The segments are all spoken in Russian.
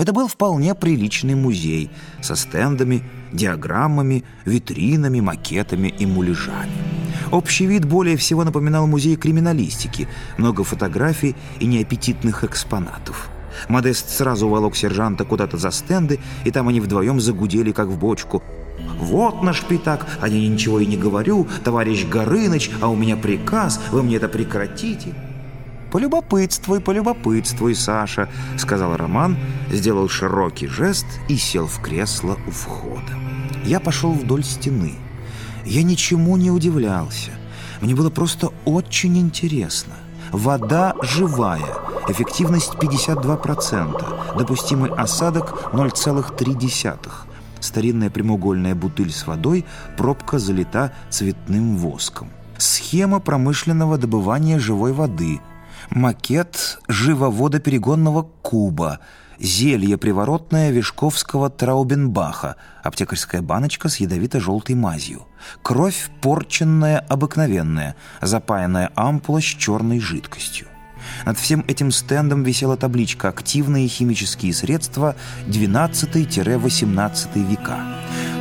Это был вполне приличный музей со стендами, диаграммами, витринами, макетами и муляжами. Общий вид более всего напоминал музей криминалистики, много фотографий и неаппетитных экспонатов. Модест сразу уволок сержанта куда-то за стенды, и там они вдвоем загудели, как в бочку. «Вот наш пятак, а я ничего и не говорю, товарищ Горыныч, а у меня приказ, вы мне это прекратите». «Полюбопытствуй, полюбопытствуй, Саша», — сказал Роман, сделал широкий жест и сел в кресло у входа. Я пошел вдоль стены. Я ничему не удивлялся. Мне было просто очень интересно. Вода живая, эффективность 52%, допустимый осадок 0,3%. Старинная прямоугольная бутыль с водой, пробка залита цветным воском. Схема промышленного добывания живой воды – макет живоводоперегонного куба, зелье приворотное Вишковского Траубенбаха, аптекарская баночка с ядовито-желтой мазью, кровь порченная обыкновенная, запаянная ампула с черной жидкостью. Над всем этим стендом висела табличка «Активные химические средства 12-18 века».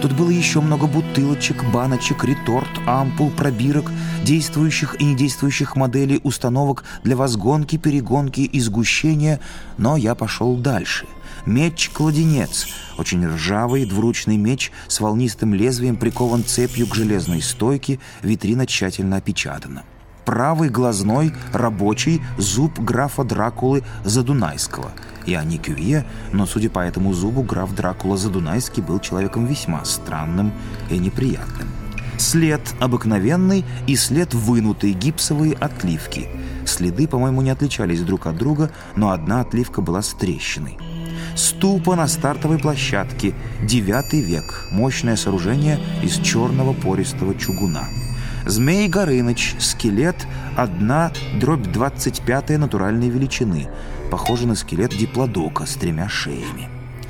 Тут было еще много бутылочек, баночек, реторт, ампул, пробирок, действующих и недействующих моделей установок для возгонки, перегонки и сгущения, но я пошел дальше. Меч-кладенец, очень ржавый двуручный меч с волнистым лезвием прикован цепью к железной стойке, витрина тщательно опечатана правый глазной рабочий зуб графа Дракулы Задунайского. Я не Кювье, но, судя по этому зубу, граф Дракула Задунайский был человеком весьма странным и неприятным. След обыкновенный и след вынутый, гипсовые отливки. Следы, по-моему, не отличались друг от друга, но одна отливка была с трещиной. Ступа на стартовой площадке, девятый век, мощное сооружение из черного пористого чугуна. Змей Горыныч, скелет, одна дробь 25 натуральной величины. Похоже на скелет диплодока с тремя шеями.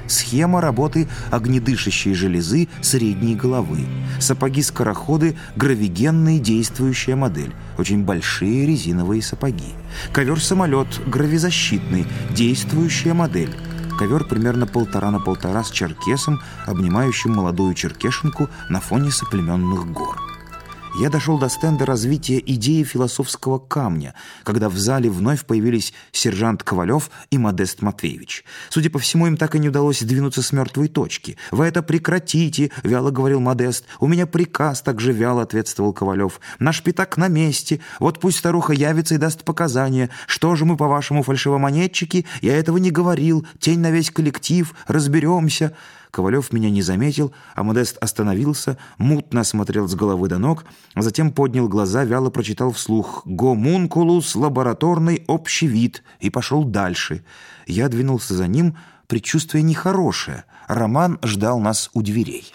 Схема работы огнедышащей железы средней головы. Сапоги-скороходы – гравигенная действующая модель. Очень большие резиновые сапоги. Ковер-самолет – гравизащитный, действующая модель. Ковер примерно полтора на полтора с черкесом, обнимающим молодую черкешенку на фоне соплеменных гор. Я дошел до стенда развития идеи философского камня, когда в зале вновь появились сержант Ковалев и Модест Матвеевич. Судя по всему, им так и не удалось двинуться с мертвой точки. «Вы это прекратите!» — вяло говорил Модест. «У меня приказ!» — так же вяло ответствовал Ковалев. «Наш пятак на месте. Вот пусть старуха явится и даст показания. Что же мы, по-вашему, фальшивомонетчики? Я этого не говорил. Тень на весь коллектив. Разберемся!» Ковалев меня не заметил, а Модест остановился, мутно осмотрел с головы до ног, а затем поднял глаза, вяло прочитал вслух «Гомункулус, лабораторный общий вид» и пошел дальше. Я двинулся за ним, предчувствие нехорошее. Роман ждал нас у дверей.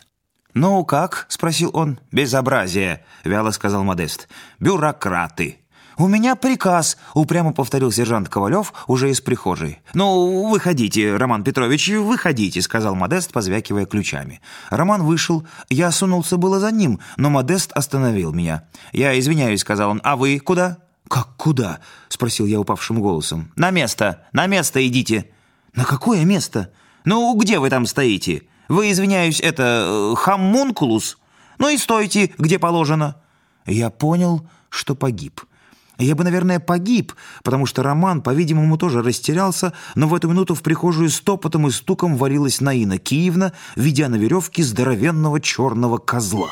«Ну как?» — спросил он. «Безобразие», — вяло сказал Модест. «Бюрократы». «У меня приказ», — упрямо повторил сержант Ковалев уже из прихожей. «Ну, выходите, Роман Петрович, выходите», — сказал Модест, позвякивая ключами. Роман вышел. Я сунулся было за ним, но Модест остановил меня. «Я извиняюсь», — сказал он. «А вы куда?» «Как куда?» — спросил я упавшим голосом. «На место! На место идите!» «На какое место?» «Ну, где вы там стоите? Вы, извиняюсь, это... Э, хаммункулус? Ну и стойте, где положено». Я понял, что погиб. Я бы, наверное, погиб, потому что Роман, по-видимому, тоже растерялся, но в эту минуту в прихожую стопотом и стуком валилась Наина Киевна, ведя на веревке здоровенного черного козла.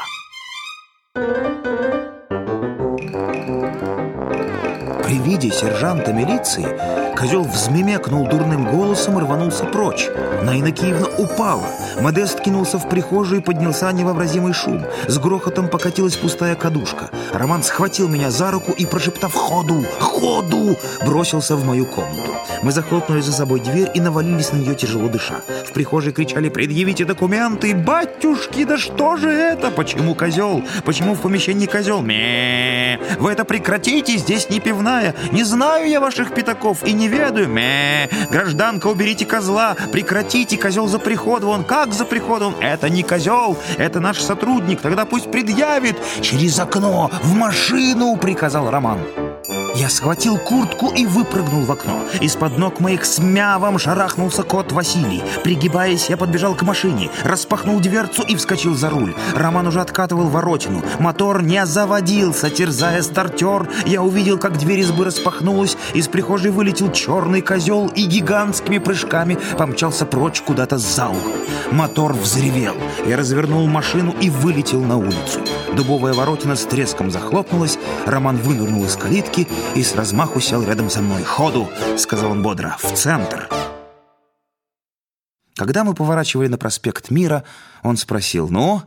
При виде сержанта милиции Козел взмемекнул дурным голосом и рванулся прочь. Наина Киевна упала. Модест кинулся в прихожую и поднялся невообразимый шум. С грохотом покатилась пустая кадушка. Роман схватил меня за руку и, прошептав «Ходу! Ходу!», бросился в мою комнату. Мы захлопнули за собой дверь и навалились на нее тяжело дыша. В прихожей кричали «Предъявите документы! Батюшки, да что же это? Почему козел? Почему в помещении козел? Ме! Вы это прекратите, здесь не пивная. Не знаю я ваших пятаков и не ведаю. Мэ, гражданка, уберите козла, прекратите, козел за приход вон. Как за приходом? Это не козел, это наш сотрудник, тогда пусть предъявит. Через окно, в машину, приказал Роман. Я схватил куртку и выпрыгнул в окно. Из-под ног моих с мявом шарахнулся кот Василий. Пригибаясь, я подбежал к машине, распахнул дверцу и вскочил за руль. Роман уже откатывал воротину. Мотор не заводился, терзая стартер. Я увидел, как дверь избы распахнулась, из прихожей вылетел черный козел и гигантскими прыжками помчался прочь куда-то за угол. Мотор взревел. Я развернул машину и вылетел на улицу. Дубовая воротина с треском захлопнулась. Роман вынырнул из калитки и с размаху сел рядом со мной. «Ходу!» — сказал он бодро. «В центр!» Когда мы поворачивали на проспект Мира, он спросил, «Ну,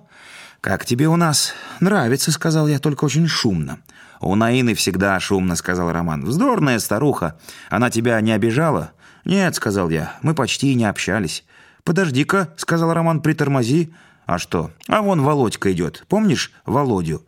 как тебе у нас?» «Нравится», — сказал я, — «только очень шумно». «У Наины всегда шумно», — сказал Роман. «Вздорная старуха. Она тебя не обижала?» «Нет», — сказал я, — «мы почти не общались». «Подожди-ка», — сказал Роман, — «притормози». «А что? А вон Володька идет. Помнишь Володю?»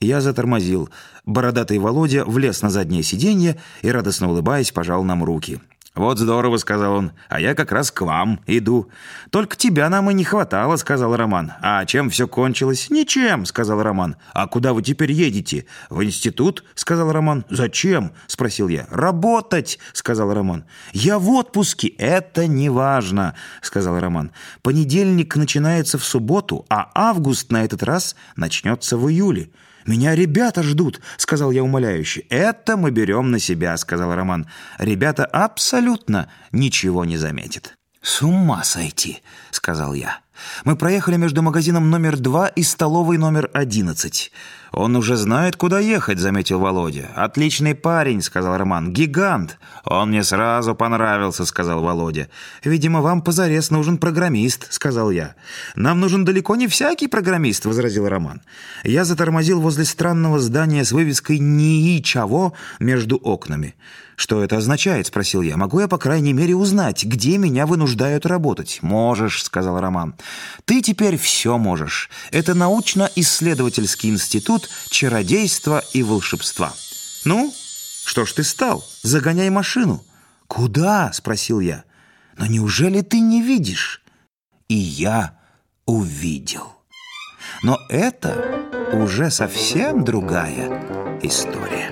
Я затормозил. Бородатый Володя влез на заднее сиденье и, радостно улыбаясь, пожал нам руки. «Вот здорово», — сказал он, — «а я как раз к вам иду». «Только тебя нам и не хватало», — сказал Роман. «А чем все кончилось?» «Ничем», — сказал Роман. «А куда вы теперь едете?» «В институт», — сказал Роман. «Зачем?» — спросил я. «Работать», — сказал Роман. «Я в отпуске». «Это не важно», — сказал Роман. «Понедельник начинается в субботу, а август на этот раз начнется в июле». «Меня ребята ждут», — сказал я умоляюще. «Это мы берем на себя», — сказал Роман. «Ребята абсолютно ничего не заметят». «С ума сойти», — сказал я. Мы проехали между магазином номер два и столовой номер одиннадцать. «Он уже знает, куда ехать», — заметил Володя. «Отличный парень», — сказал Роман. «Гигант». «Он мне сразу понравился», — сказал Володя. «Видимо, вам позарез нужен программист», — сказал я. «Нам нужен далеко не всякий программист», — возразил Роман. Я затормозил возле странного здания с вывеской «НИИ чего» между окнами. «Что это означает?» — спросил я. «Могу я, по крайней мере, узнать, где меня вынуждают работать?» «Можешь», — сказал Роман. «Ты теперь все можешь. Это научно-исследовательский институт чародейства и волшебства». «Ну, что ж ты стал? Загоняй машину». «Куда?» — спросил я. «Но неужели ты не видишь?» И я увидел. Но это уже совсем другая история.